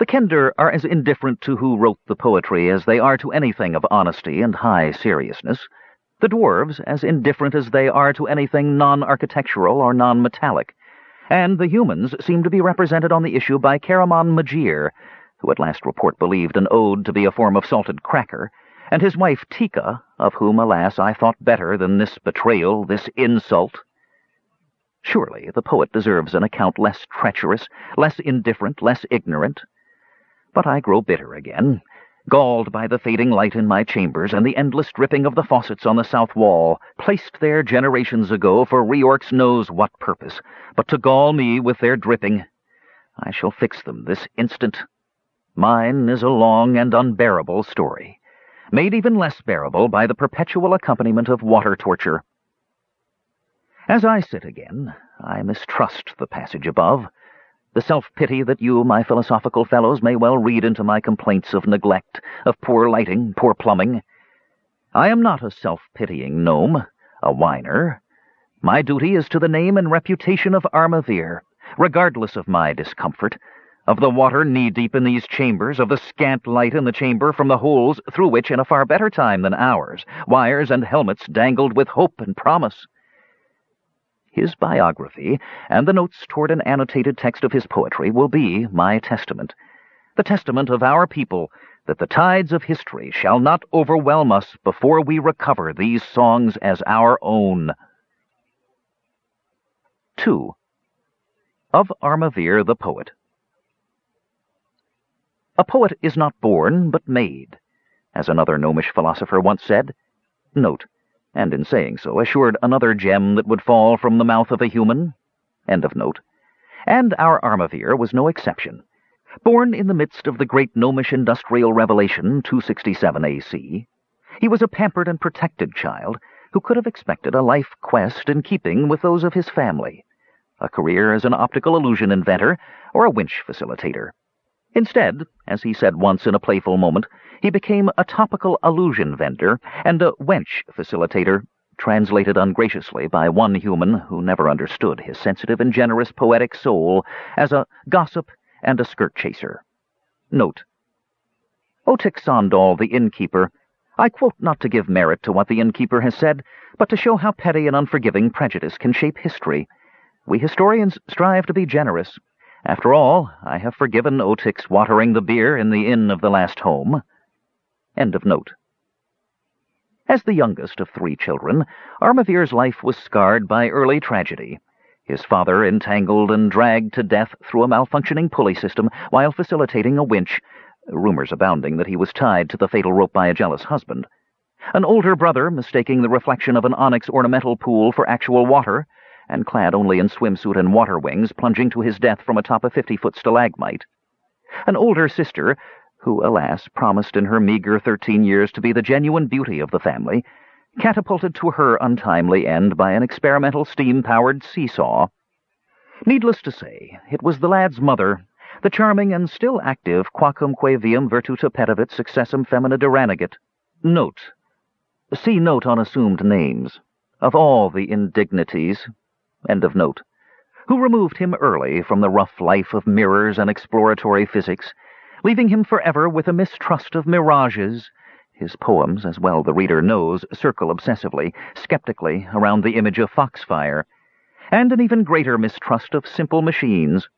The Kender are as indifferent to who wrote the poetry as they are to anything of honesty and high seriousness. The dwarves as indifferent as they are to anything non-architectural or non-metallic. And the humans seem to be represented on the issue by Caramon Majere, who at last report believed an ode to be a form of salted cracker, and his wife Tika, of whom, alas, I thought better than this betrayal, this insult. Surely the poet deserves an account less treacherous, less indifferent, less ignorant. But I grow bitter again, galled by the fading light in my chambers and the endless dripping of the faucets on the south wall, placed there generations ago for Reorx knows what purpose, but to gall me with their dripping. I shall fix them this instant. Mine is a long and unbearable story, made even less bearable by the perpetual accompaniment of water torture. As I sit again, I mistrust the passage above, the self-pity that you, my philosophical fellows, may well read into my complaints of neglect, of poor lighting, poor plumbing. I am not a self-pitying gnome, a whiner. My duty is to the name and reputation of Armavir, regardless of my discomfort, of the water knee-deep in these chambers, of the scant light in the chamber from the holes through which, in a far better time than ours, wires and helmets dangled with hope and promise. His biography, and the notes toward an annotated text of his poetry, will be my testament, the testament of our people, that the tides of history shall not overwhelm us before we recover these songs as our own. 2. Of Armavir the Poet A poet is not born, but made, as another gnomish philosopher once said. Note, and in saying so assured another gem that would fall from the mouth of a human. End of note. And our Armavir was no exception. Born in the midst of the great gnomish industrial revelation, 267 AC, he was a pampered and protected child who could have expected a life quest in keeping with those of his family, a career as an optical illusion inventor or a winch facilitator. Instead, as he said once in a playful moment, he became a topical illusion vendor and a wench facilitator, translated ungraciously by one human who never understood his sensitive and generous poetic soul as a gossip and a skirt chaser. Note. Otik Sandath, the innkeeper, I quote not to give merit to what the innkeeper has said, but to show how petty and unforgiving prejudice can shape history. We historians strive to be generous, after all, I have forgiven Otik's watering the beer in the inn of the last home. End of note. As the youngest of three children, Armavir's life was scarred by early tragedy. His father entangled and dragged to death through a malfunctioning pulley system while facilitating a winch, rumors abounding that he was tied to the fatal rope by a jealous husband. An older brother, mistaking the reflection of an onyx ornamental pool for actual water, and clad only in swimsuit and water wings, plunging to his death from atop a fifty-foot stalagmite. An older sister, who, alas, promised in her meager thirteen years to be the genuine beauty of the family, catapulted to her untimely end by an experimental steam-powered seesaw. Needless to say, it was the lad's mother, the charming and still active quacumque viam virtuta petavit successum femina deranigit. Note. See note on assumed names. Of all the indignities, End of note. Who removed him early from the rough life of mirrors and exploratory physics, leaving him forever with a mistrust of mirages. His poems, as well the reader knows, circle obsessively, skeptically, around the image of foxfire, and an even greater mistrust of simple machines.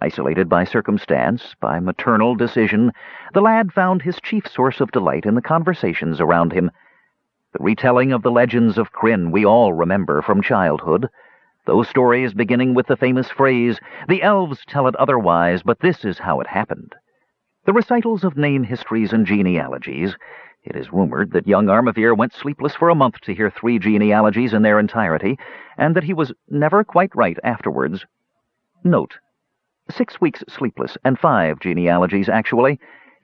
Isolated by circumstance, by maternal decision, the lad found his chief source of delight in the conversations around him, the retelling of the legends of Krynn we all remember from childhood. Those stories beginning with the famous phrase, the elves tell it otherwise, but this is how it happened. The recitals of name histories and genealogies. It is rumored that young Armavir went sleepless for a month to hear three genealogies in their entirety, and that he was never quite right afterwards. Note. Six weeks sleepless, and five genealogies, actually.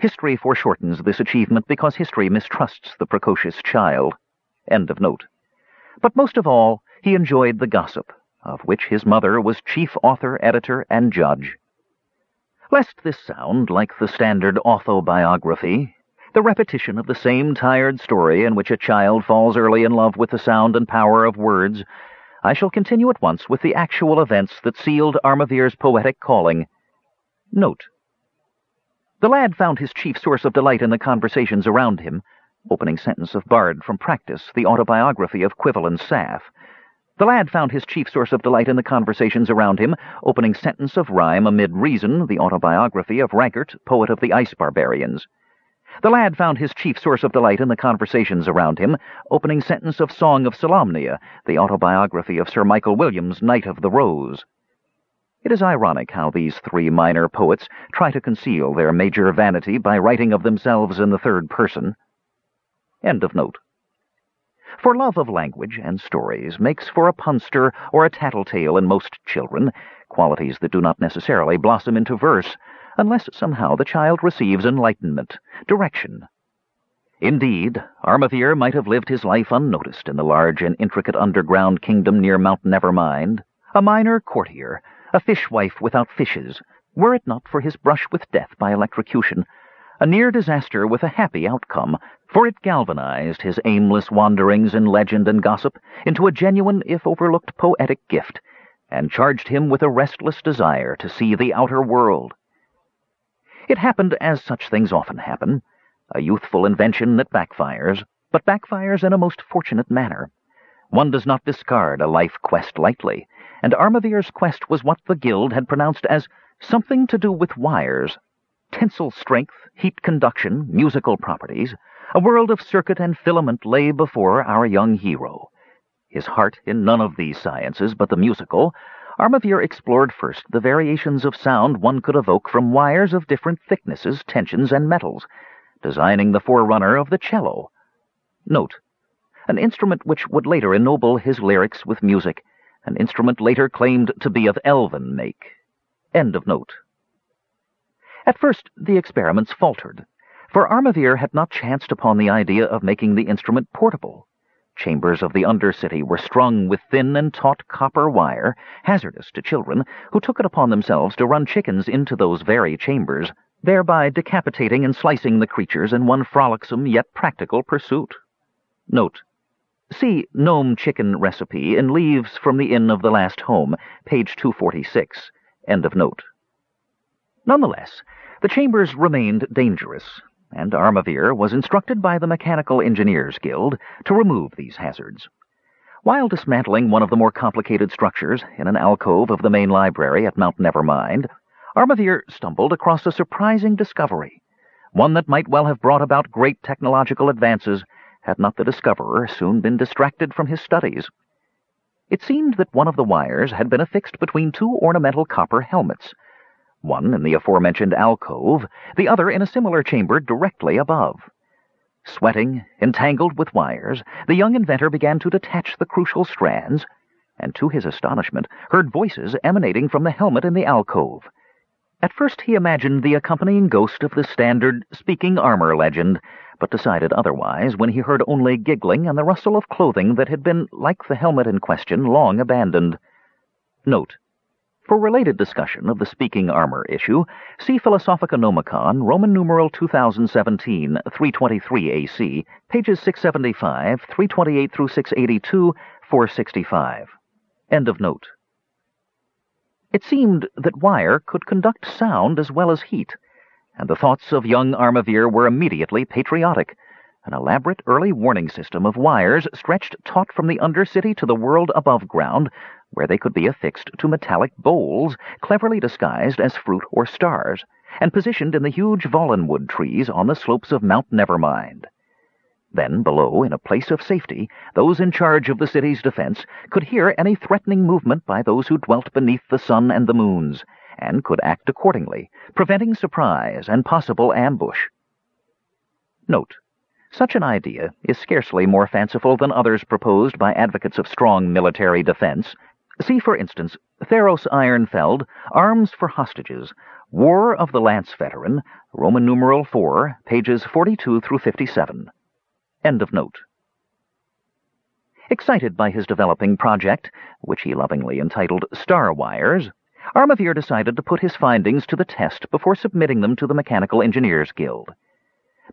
History foreshortens this achievement because history mistrusts the precocious child. End of note. But most of all, he enjoyed the gossip, of which his mother was chief author, editor, and judge. Lest this sound like the standard autobiography, the repetition of the same tired story in which a child falls early in love with the sound and power of words, I shall continue at once with the actual events that sealed Armavir's poetic calling. Note. The lad found his chief source of delight in the conversations around him. Opening sentence of Bard from Practice, the autobiography of Quivalen Sath. The lad found his chief source of delight in the conversations around him. Opening sentence of Rhyme Amid Reason, the autobiography of Raggart, poet of the Ice Barbarians. The lad found his chief source of delight in the conversations around him. Opening sentence of Song of Solamnia, the autobiography of Sir Michael Williams, Knight of the Rose. It is ironic how these three minor poets try to conceal their major vanity by writing of themselves in the third person. End of note. For love of language and stories makes for a punster or a tattletale in most children, qualities that do not necessarily blossom into verse, unless somehow the child receives enlightenment, direction. Indeed, Armavir might have lived his life unnoticed in the large and intricate underground kingdom near Mount Nevermind, a minor courtier, a fishwife without fishes, were it not for his brush with death by electrocution, a near disaster with a happy outcome, for it galvanized his aimless wanderings in legend and gossip into a genuine, if overlooked, poetic gift, and charged him with a restless desire to see the outer world. It happened as such things often happen, a youthful invention that backfires, but backfires in a most fortunate manner. One does not discard a life quest lightly, and Armavir's quest was what the Guild had pronounced as something to do with wires, tensile strength, heat conduction, musical properties. A world of circuit and filament lay before our young hero. His heart in none of these sciences but the musical, Armavir explored first the variations of sound one could evoke from wires of different thicknesses, tensions, and metals, designing the forerunner of the cello. Note, an instrument which would later ennoble his lyrics with music an instrument later claimed to be of elven make. End of note. At first the experiments faltered, for Armavir had not chanced upon the idea of making the instrument portable. Chambers of the Undercity were strung with thin and taut copper wire, hazardous to children, who took it upon themselves to run chickens into those very chambers, thereby decapitating and slicing the creatures in one frolicsome yet practical pursuit. Note, See Gnome Chicken Recipe in Leaves from the Inn of the Last Home, page 246. End of note. Nonetheless, the chambers remained dangerous, and Armavir was instructed by the Mechanical Engineers Guild to remove these hazards. While dismantling one of the more complicated structures in an alcove of the main library at Mount Nevermind, Armavir stumbled across a surprising discovery, one that might well have brought about great technological advances had not the discoverer soon been distracted from his studies. It seemed that one of the wires had been affixed between two ornamental copper helmets, one in the aforementioned alcove, the other in a similar chamber directly above. Sweating, entangled with wires, the young inventor began to detach the crucial strands, and to his astonishment heard voices emanating from the helmet in the alcove. At first he imagined the accompanying ghost of the standard speaking armor legend, but decided otherwise when he heard only giggling and the rustle of clothing that had been, like the helmet in question, long abandoned. Note. For related discussion of the speaking armor issue, see Philosophica Roman numeral 2017, 323 AC, pages 675, 328 through 682, 465. End of note. It seemed that wire could conduct sound as well as heat, and the thoughts of young Armavir were immediately patriotic. An elaborate early warning system of wires stretched taut from the undercity to the world above ground, where they could be affixed to metallic bowls, cleverly disguised as fruit or stars, and positioned in the huge Vallenwood trees on the slopes of Mount Nevermind. Then, below, in a place of safety, those in charge of the city's defense could hear any threatening movement by those who dwelt beneath the sun and the moons, and could act accordingly, preventing surprise and possible ambush. Note. Such an idea is scarcely more fanciful than others proposed by advocates of strong military defense. See, for instance, Theros Ironfeld, Arms for Hostages, War of the Lance Veteran, Roman numeral 4, pages 42 through 57. End of note. Excited by his developing project, which he lovingly entitled Star Wires, Armavir decided to put his findings to the test before submitting them to the Mechanical Engineers Guild.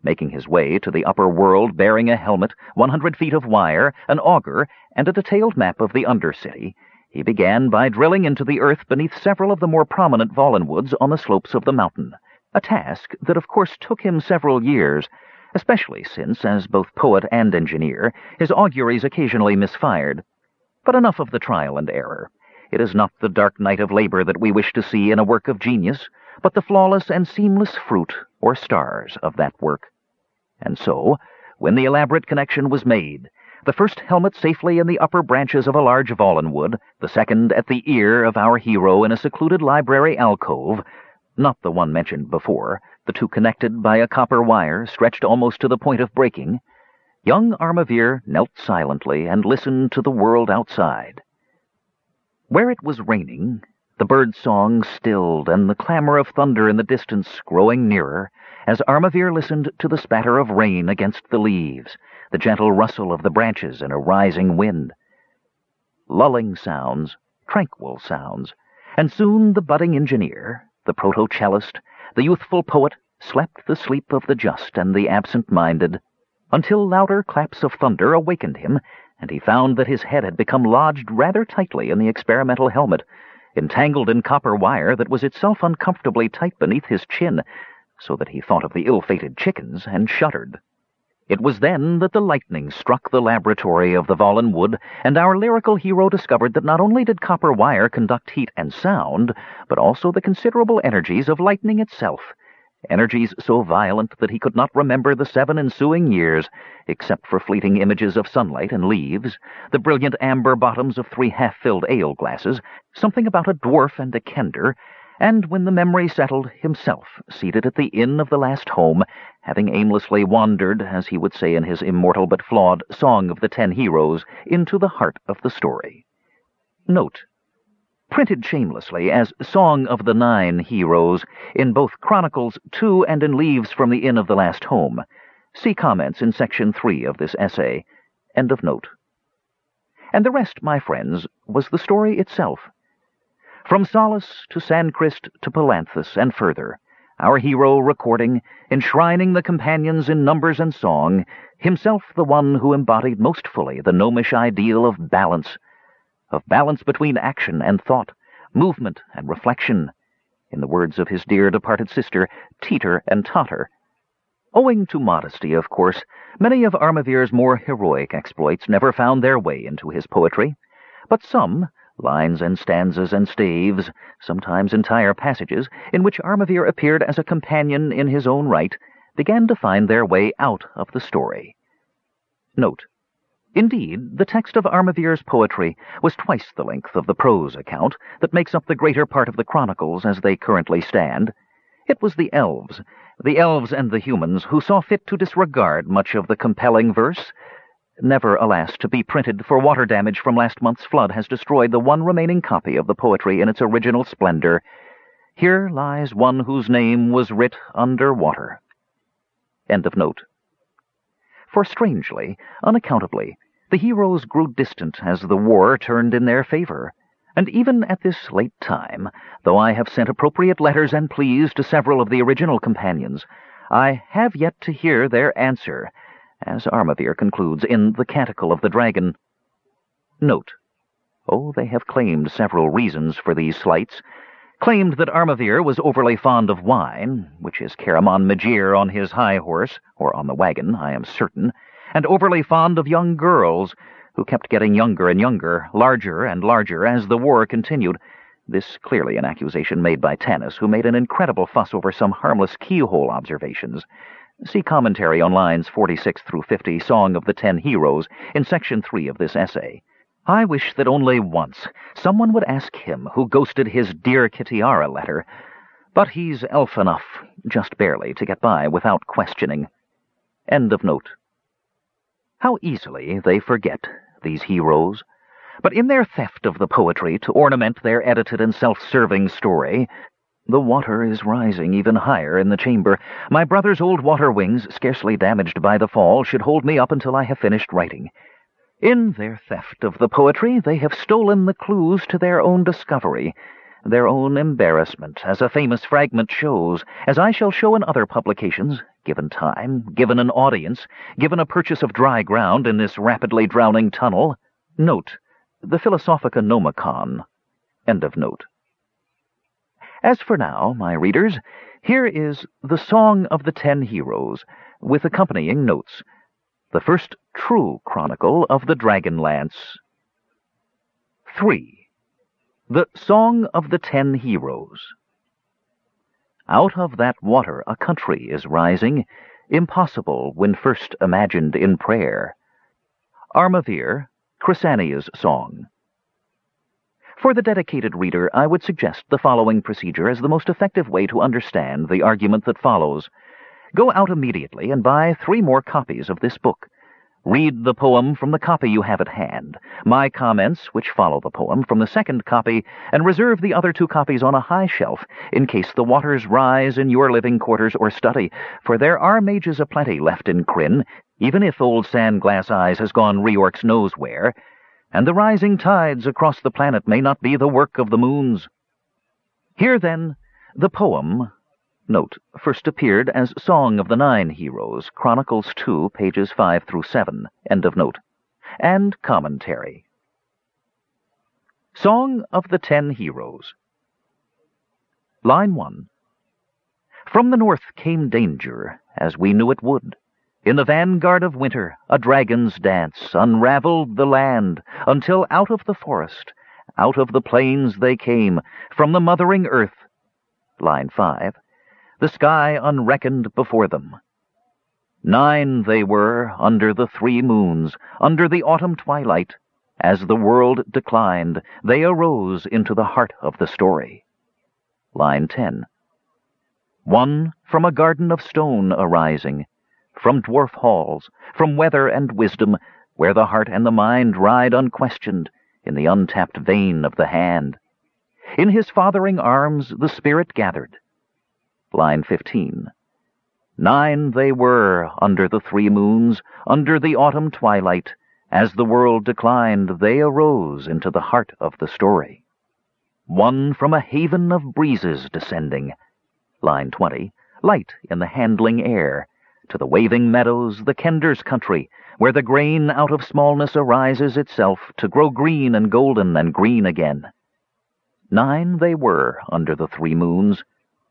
Making his way to the upper world bearing a helmet, 100 feet of wire, an auger, and a detailed map of the Undercity, he began by drilling into the earth beneath several of the more prominent Vallenwoods on the slopes of the mountain. A task that of course took him several years, especially since, as both poet and engineer, his auguries occasionally misfired. But enough of the trial and error. It is not the dark night of labor that we wish to see in a work of genius, but the flawless and seamless fruit, or stars, of that work. And so, when the elaborate connection was made, the first helmet safely in the upper branches of a large vallenwood, the second at the ear of our hero in a secluded library alcove, not the one mentioned before, the two connected by a copper wire stretched almost to the point of breaking, young Armavir knelt silently and listened to the world outside. Where it was raining, the bird song stilled and the clamor of thunder in the distance growing nearer, as Armavir listened to the spatter of rain against the leaves, the gentle rustle of the branches in a rising wind. Lulling sounds, tranquil sounds, and soon the budding engineer, the proto-cellist, the youthful poet, slept the sleep of the just and the absent-minded, until louder claps of thunder awakened him, and he found that his head had become lodged rather tightly in the experimental helmet, entangled in copper wire that was itself uncomfortably tight beneath his chin, so that he thought of the ill-fated chickens and shuddered. It was then that the lightning struck the laboratory of the Vallenwood, and our lyrical hero discovered that not only did copper wire conduct heat and sound, but also the considerable energies of lightning itself, energies so violent that he could not remember the seven ensuing years, except for fleeting images of sunlight and leaves, the brilliant amber bottoms of three half-filled ale glasses, something about a dwarf and a kender, and when the memory settled, himself seated at the inn of the last home, having aimlessly wandered, as he would say in his immortal but flawed Song of the Ten Heroes, into the heart of the story. Note, printed shamelessly as Song of the Nine Heroes in both Chronicles 2 and in Leaves from the Inn of the Last Home. See comments in section 3 of this essay. End of note. And the rest, my friends, was the story itself. From Solace to Sancrist to Palanthas and further, our hero recording, enshrining the companions in numbers and song, himself the one who embodied most fully the gnomish ideal of balance, of balance between action and thought, movement and reflection, in the words of his dear departed sister, teeter and totter. Owing to modesty, of course, many of Armavir's more heroic exploits never found their way into his poetry, but some, lines and stanzas and staves, sometimes entire passages, in which Armavir appeared as a companion in his own right, began to find their way out of the story. Note. Indeed, the text of Armavir's poetry was twice the length of the prose account that makes up the greater part of the chronicles as they currently stand. It was the elves, the elves and the humans, who saw fit to disregard much of the compelling verse, never, alas, to be printed, for water damage from last month's flood has destroyed the one remaining copy of the poetry in its original splendor. Here lies one whose name was writ under water. End of note. For strangely, unaccountably, the heroes grew distant as the war turned in their favor. And even at this late time, though I have sent appropriate letters and pleas to several of the original companions, I have yet to hear their answer, as Armavir concludes in The Canticle of the Dragon. Note. Oh, they have claimed several reasons for these slights. Claimed that Armavir was overly fond of wine, which is Caramon Majere on his high horse, or on the wagon, I am certain, and overly fond of young girls, who kept getting younger and younger, larger and larger, as the war continued. This clearly an accusation made by Tanis, who made an incredible fuss over some harmless keyhole observations. See commentary on lines 46 through 50, Song of the Ten Heroes, in section 3 of this essay. I wish that only once someone would ask him who ghosted his Dear Kitiara letter, but he's elf enough, just barely, to get by without questioning. End of note. How easily they forget, these heroes. But in their theft of the poetry to ornament their edited and self-serving story, the water is rising even higher in the chamber. My brother's old water wings, scarcely damaged by the fall, should hold me up until I have finished writing. In their theft of the poetry, they have stolen the clues to their own discovery, their own embarrassment, as a famous fragment shows, as I shall show in other publications, given time, given an audience, given a purchase of dry ground in this rapidly drowning tunnel. Note, the Philosophica Nomicon. End of note. As for now, my readers, Here is The Song of the Ten Heroes, with accompanying notes, the first true chronicle of the Dragonlance. 3. The Song of the Ten Heroes. Out of that water a country is rising, impossible when first imagined in prayer. Armavir, Crysania's Song. For the dedicated reader, I would suggest the following procedure as the most effective way to understand the argument that follows. Go out immediately and buy three more copies of this book. Read the poem from the copy you have at hand, my comments, which follow the poem, from the second copy, and reserve the other two copies on a high shelf in case the waters rise in your living quarters or study, for there are mages aplenty left in Krynn, even if old Sandglass Eyes has gone Reorx knows where, and the rising tides across the planet may not be the work of the moons. Here, then, the poem Note, first appeared as Song of the Nine Heroes, Chronicles 2, pages 5 through 7, end of note, and commentary. Song of the Ten Heroes. Line 1. From the north came danger, as we knew it would. In the vanguard of winter, a dragon's dance unraveled the land, until out of the forest, out of the plains they came, from the mothering earth. Line 5 the sky unreckoned before them. Nine they were, under the three moons, under the autumn twilight. As the world declined, they arose into the heart of the story. Line 10. One from a garden of stone arising, from dwarf halls, from weather and wisdom, where the heart and the mind ride unquestioned, in the untapped vein of the hand. In his fathering arms the spirit gathered, line 15. Nine they were, under the three moons, under the autumn twilight. As the world declined, they arose into the heart of the story. One from a haven of breezes descending. Line 20. Light in the handling air. To the waving meadows, the Kender's country, where the grain out of smallness arises itself to grow green and golden and green again. Nine they were, under the three moons,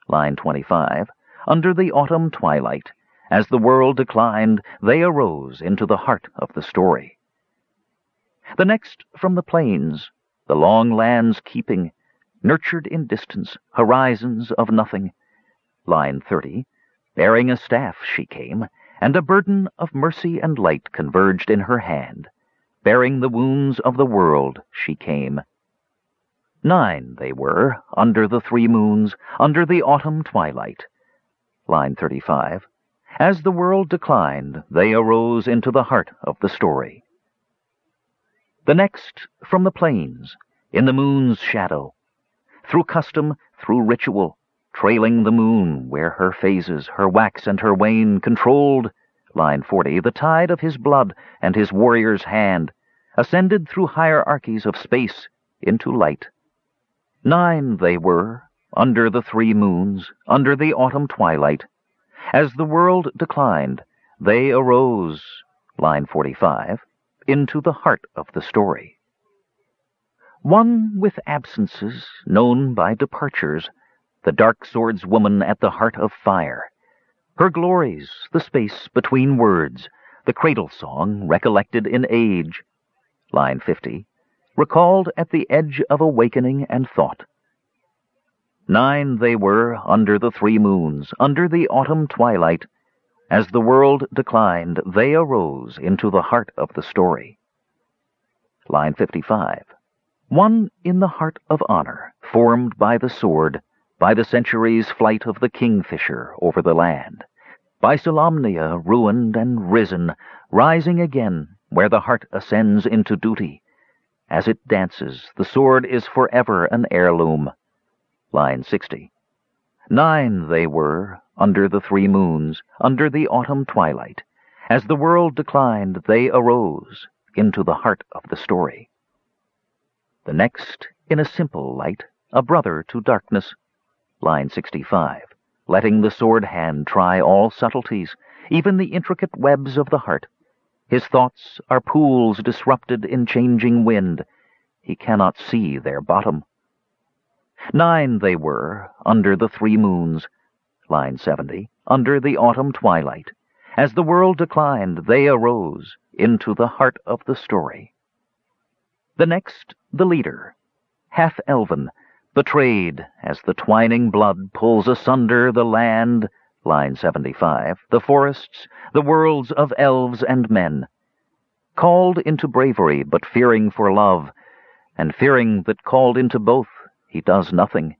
line 25, under the autumn twilight, as the world declined, they arose into the heart of the story. The next from the plains, the long lands keeping, nurtured in distance, horizons of nothing. Line 30, bearing a staff she came, and a burden of mercy and light converged in her hand. Bearing the wounds of the world she came, Nine they were, under the three moons, under the autumn twilight. Line 35. As the world declined, they arose into the heart of the story. The next, from the plains, in the moon's shadow, through custom, through ritual, trailing the moon, where her phases, her wax and her wane, controlled, line 40, the tide of his blood and his warrior's hand, ascended through hierarchies of space into light. Nine they were, under the three moons, under the autumn twilight. As the world declined, they arose, line 45, into the heart of the story. One with absences, known by departures, the dark sword's woman at the heart of fire. Her glories, the space between words, the cradle song recollected in age. Line 50, recalled at the edge of awakening and thought. Nine they were, under the three moons, under the autumn twilight. As the world declined, they arose into the heart of the story. Line 55. One in the heart of honor, formed by the sword, by the centuries' flight of the kingfisher over the land, by Solamnia ruined and risen, rising again, where the heart ascends into duty, as it dances, the sword is forever an heirloom. Line 60. Nine they were, under the three moons, under the autumn twilight. As the world declined, they arose into the heart of the story. The next, in a simple light, a brother to darkness. Line 65. Letting the sword hand try all subtleties, even the intricate webs of the heart, his thoughts are pools disrupted in changing wind. He cannot see their bottom. Nine they were, under the three moons. line 70, under the autumn twilight. As the world declined, they arose into the heart of the story. The next, the leader, half-elven, betrayed as the twining blood pulls asunder the land, line 75, the forests, the worlds of elves and men. Called into bravery, but fearing for love, and fearing that called into both, he does nothing.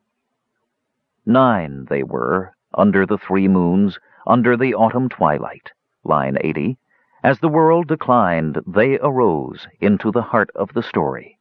Nine they were, under the three moons, under the autumn twilight, line 80. As the world declined, they arose into the heart of the story.